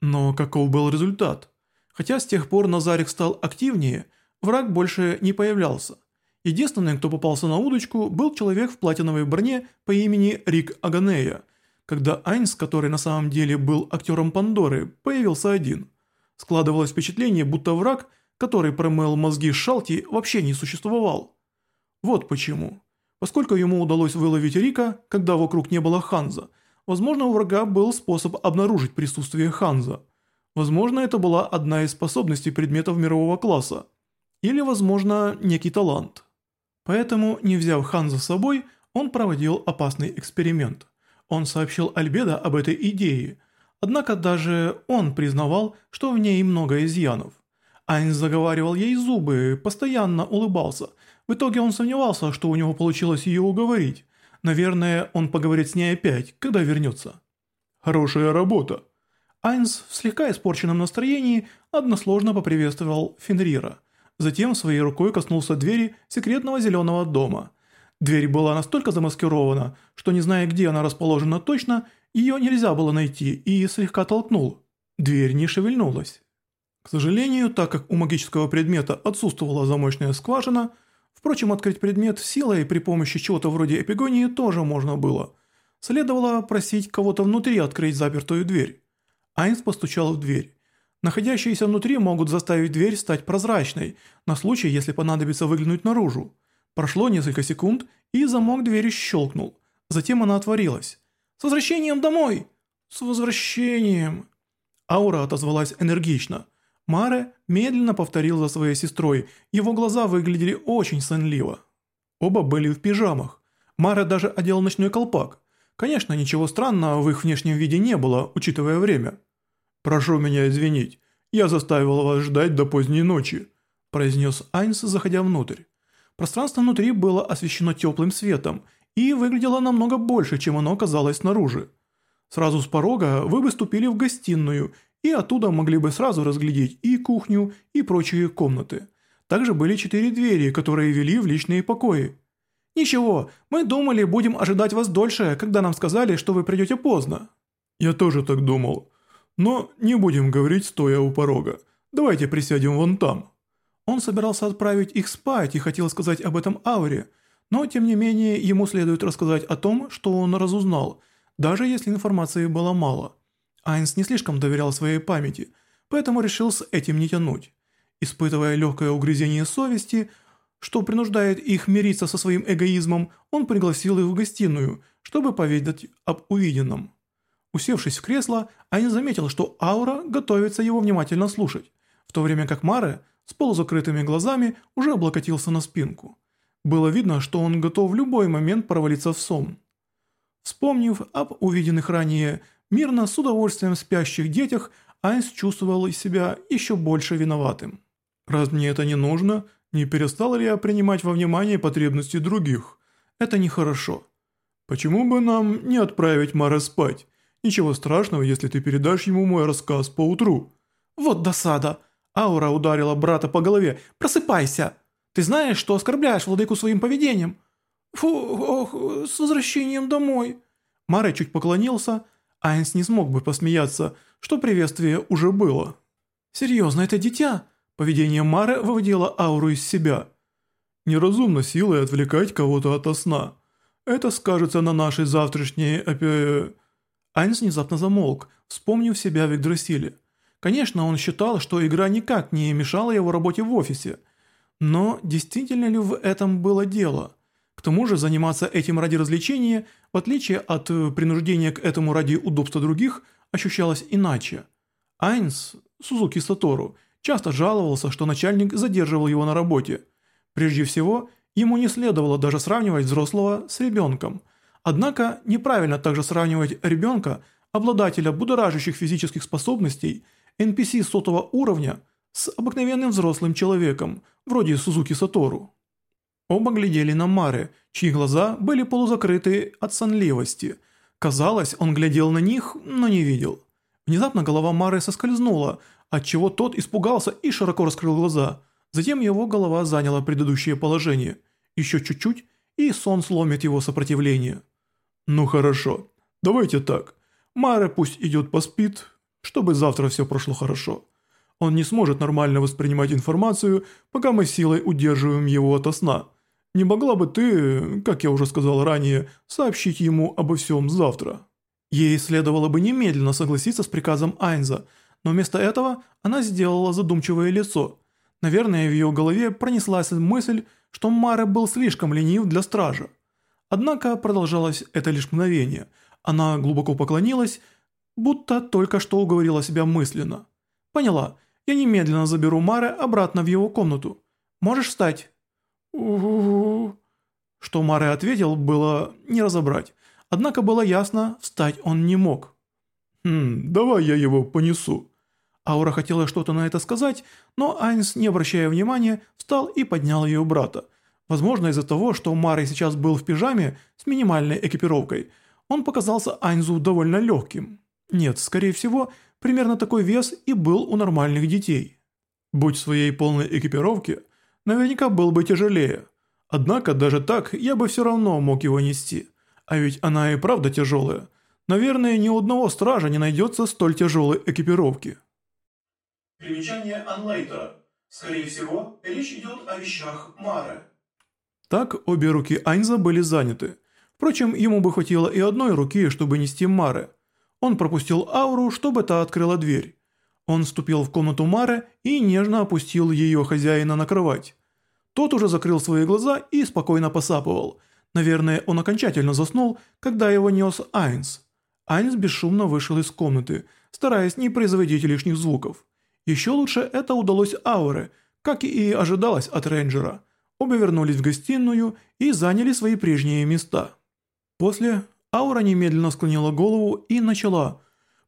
Но каков был результат? Хотя с тех пор Назарик стал активнее, враг больше не появлялся. Единственным, кто попался на удочку, был человек в платиновой броне по имени Рик Аганея, когда Айнс, который на самом деле был актером Пандоры, появился один. Складывалось впечатление, будто враг, который промыл мозги Шалти, вообще не существовал. Вот почему. Поскольку ему удалось выловить Рика, когда вокруг не было Ханза, возможно у врага был способ обнаружить присутствие Ханза. Возможно это была одна из способностей предметов мирового класса. Или возможно некий талант. Поэтому, не взяв Ханза с собой, он проводил опасный эксперимент. Он сообщил Альбедо об этой идее, однако даже он признавал, что в ней много изъянов. Айнс заговаривал ей зубы, постоянно улыбался – в итоге он сомневался, что у него получилось ее уговорить. Наверное, он поговорит с ней опять, когда вернется. Хорошая работа. Айнс в слегка испорченном настроении односложно поприветствовал Фенрира. Затем своей рукой коснулся двери секретного зеленого дома. Дверь была настолько замаскирована, что не зная где она расположена точно, ее нельзя было найти и слегка толкнул. Дверь не шевельнулась. К сожалению, так как у магического предмета отсутствовала замочная скважина – Впрочем, открыть предмет силой при помощи чего-то вроде эпигонии тоже можно было. Следовало просить кого-то внутри открыть запертую дверь. Айнс постучал в дверь. Находящиеся внутри могут заставить дверь стать прозрачной, на случай, если понадобится выглянуть наружу. Прошло несколько секунд, и замок двери щелкнул. Затем она отворилась. «С возвращением домой!» «С возвращением!» Аура отозвалась энергично – Маре медленно повторил за своей сестрой, его глаза выглядели очень сонливо. Оба были в пижамах. Маре даже одел ночной колпак. Конечно, ничего странного в их внешнем виде не было, учитывая время. «Прошу меня извинить, я заставил вас ждать до поздней ночи», произнес Айнс, заходя внутрь. Пространство внутри было освещено теплым светом и выглядело намного больше, чем оно казалось снаружи. Сразу с порога вы выступили в гостиную и оттуда могли бы сразу разглядеть и кухню, и прочие комнаты. Также были четыре двери, которые вели в личные покои. «Ничего, мы думали, будем ожидать вас дольше, когда нам сказали, что вы придете поздно». «Я тоже так думал. Но не будем говорить, стоя у порога. Давайте присядем вон там». Он собирался отправить их спать и хотел сказать об этом Ауре, но тем не менее ему следует рассказать о том, что он разузнал, даже если информации было мало. Айнс не слишком доверял своей памяти, поэтому решил с этим не тянуть. Испытывая легкое угрызение совести, что принуждает их мириться со своим эгоизмом, он пригласил их в гостиную, чтобы поведать об увиденном. Усевшись в кресло, Айнс заметил, что Аура готовится его внимательно слушать, в то время как Маре с полузакрытыми глазами уже облокотился на спинку. Было видно, что он готов в любой момент провалиться в сон. Вспомнив об увиденных ранее Мирно с удовольствием спящих детях Айнс чувствовал себя еще больше виноватым. «Раз мне это не нужно, не перестал ли я принимать во внимание потребности других? Это нехорошо. Почему бы нам не отправить Мара спать? Ничего страшного, если ты передашь ему мой рассказ поутру». «Вот досада!» Аура ударила брата по голове. «Просыпайся! Ты знаешь, что оскорбляешь владыку своим поведением?» «Фу, ох, с возвращением домой!» Мара чуть поклонился, Айнс не смог бы посмеяться, что приветствие уже было. «Серьезно, это дитя?» Поведение Мары выводило ауру из себя. «Неразумно силой отвлекать кого-то от сна. Это скажется на нашей завтрашней опе...» Айнс внезапно замолк, вспомнив себя в Игдрасиле. Конечно, он считал, что игра никак не мешала его работе в офисе. Но действительно ли в этом было дело? К тому же заниматься этим ради развлечения, в отличие от э, принуждения к этому ради удобства других, ощущалось иначе. Айнс, Сузуки Сатору, часто жаловался, что начальник задерживал его на работе. Прежде всего, ему не следовало даже сравнивать взрослого с ребенком. Однако неправильно также сравнивать ребенка, обладателя будоражащих физических способностей, NPC сотого уровня, с обыкновенным взрослым человеком, вроде Сузуки Сатору. Оба глядели на Маре, чьи глаза были полузакрыты от сонливости. Казалось, он глядел на них, но не видел. Внезапно голова Мары соскользнула, отчего тот испугался и широко раскрыл глаза. Затем его голова заняла предыдущее положение. Еще чуть-чуть, и сон сломит его сопротивление. «Ну хорошо, давайте так. Мара пусть идет поспит, чтобы завтра все прошло хорошо. Он не сможет нормально воспринимать информацию, пока мы силой удерживаем его ото сна. Не могла бы ты, как я уже сказал ранее, сообщить ему обо всем завтра?» Ей следовало бы немедленно согласиться с приказом Айнза, но вместо этого она сделала задумчивое лицо. Наверное, в ее голове пронеслась мысль, что Маре был слишком ленив для стража. Однако продолжалось это лишь мгновение. Она глубоко поклонилась, будто только что уговорила себя мысленно. «Поняла, я немедленно заберу Маре обратно в его комнату. Можешь встать?» У Что Маре ответил, было не разобрать. Однако было ясно, встать он не мог. «Хм, давай я его понесу». Аура хотела что-то на это сказать, но Айнс, не обращая внимания, встал и поднял ее брата. Возможно, из-за того, что Маре сейчас был в пижаме с минимальной экипировкой, он показался Айнзу довольно легким. Нет, скорее всего, примерно такой вес и был у нормальных детей. Будь в своей полной экипировке, наверняка был бы тяжелее. Однако даже так я бы все равно мог его нести. А ведь она и правда тяжелая. Наверное, ни у одного стража не найдется столь тяжелой экипировки. Примечание Анлейтера. Скорее всего, речь идет о вещах Мары. Так обе руки Айнза были заняты. Впрочем, ему бы хватило и одной руки, чтобы нести Мары. Он пропустил ауру, чтобы та открыла дверь. Он вступил в комнату Мары и нежно опустил ее хозяина на кровать. Тот уже закрыл свои глаза и спокойно посапывал. Наверное, он окончательно заснул, когда его нес Айнс. Айнс бесшумно вышел из комнаты, стараясь не производить лишних звуков. Еще лучше это удалось Ауре, как и ожидалось от рейнджера. Обе вернулись в гостиную и заняли свои прежние места. После Аура немедленно склонила голову и начала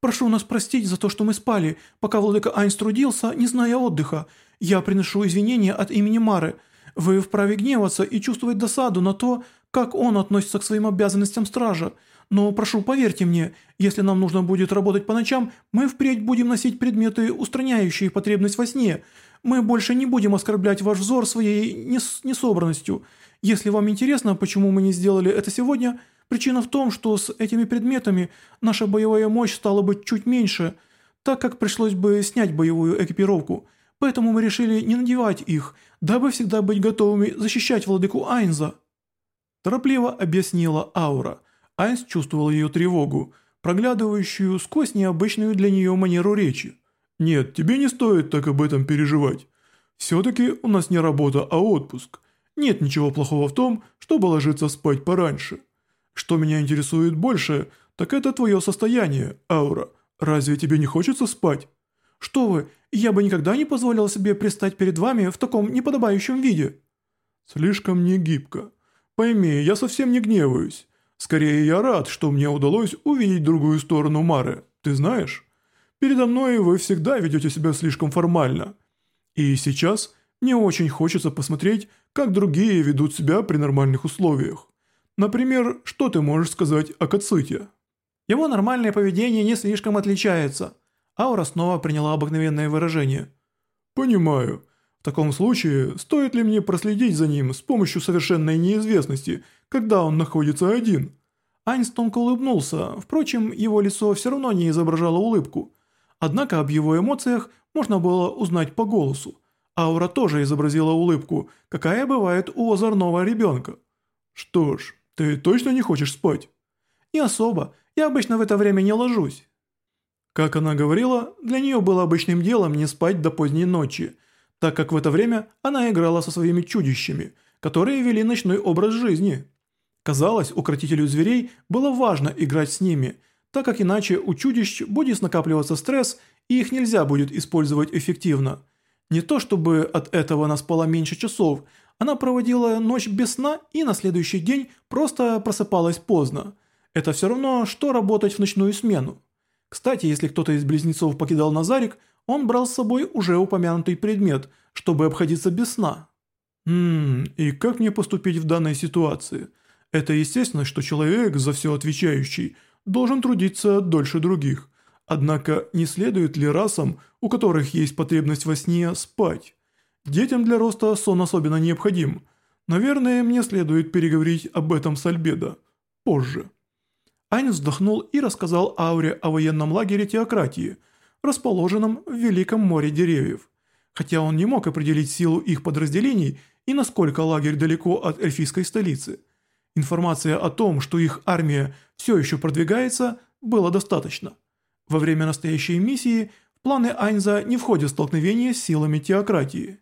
«Прошу нас простить за то, что мы спали, пока владыка Айнс трудился, не зная отдыха. Я приношу извинения от имени Мары. Вы вправе гневаться и чувствовать досаду на то, как он относится к своим обязанностям стража. Но прошу, поверьте мне, если нам нужно будет работать по ночам, мы впредь будем носить предметы, устраняющие потребность во сне. Мы больше не будем оскорблять ваш взор своей нес несобранностью. Если вам интересно, почему мы не сделали это сегодня, причина в том, что с этими предметами наша боевая мощь стала бы чуть меньше, так как пришлось бы снять боевую экипировку. Поэтому мы решили не надевать их, дабы всегда быть готовыми защищать владыку Айнза». Торопливо объяснила Аура. Айнс чувствовал ее тревогу, проглядывающую сквозь необычную для нее манеру речи. «Нет, тебе не стоит так об этом переживать. Все-таки у нас не работа, а отпуск. Нет ничего плохого в том, чтобы ложиться спать пораньше. Что меня интересует больше, так это твое состояние, Аура. Разве тебе не хочется спать?» «Что вы, я бы никогда не позволил себе пристать перед вами в таком неподобающем виде». «Слишком негибко. Пойми, я совсем не гневаюсь. Скорее, я рад, что мне удалось увидеть другую сторону Мары, ты знаешь? Передо мной вы всегда ведете себя слишком формально. И сейчас мне очень хочется посмотреть, как другие ведут себя при нормальных условиях. Например, что ты можешь сказать о Кацуте? Его нормальное поведение не слишком отличается. Аура снова приняла обыкновенное выражение. Понимаю. В таком случае, стоит ли мне проследить за ним с помощью совершенной неизвестности, когда он находится один? Айнс тонко улыбнулся, впрочем, его лицо все равно не изображало улыбку. Однако об его эмоциях можно было узнать по голосу. Аура тоже изобразила улыбку, какая бывает у озорного ребенка. «Что ж, ты точно не хочешь спать?» «Не особо, я обычно в это время не ложусь». Как она говорила, для нее было обычным делом не спать до поздней ночи – так как в это время она играла со своими чудищами, которые вели ночной образ жизни. Казалось, укротителю зверей было важно играть с ними, так как иначе у чудищ будет накапливаться стресс, и их нельзя будет использовать эффективно. Не то чтобы от этого она спала меньше часов, она проводила ночь без сна и на следующий день просто просыпалась поздно. Это все равно, что работать в ночную смену. Кстати, если кто-то из близнецов покидал Назарик, он брал с собой уже упомянутый предмет, чтобы обходиться без сна. Ммм, и как мне поступить в данной ситуации? Это естественно, что человек, за все отвечающий, должен трудиться дольше других. Однако не следует ли расам, у которых есть потребность во сне, спать? Детям для роста сон особенно необходим. Наверное, мне следует переговорить об этом с Альбедо. Позже. Айн вздохнул и рассказал Ауре о военном лагере теократии – расположенном в Великом море деревьев. Хотя он не мог определить силу их подразделений и насколько лагерь далеко от эльфийской столицы. Информация о том, что их армия все еще продвигается, было достаточно. Во время настоящей миссии в планы Айнза не входит столкновение с силами теократии.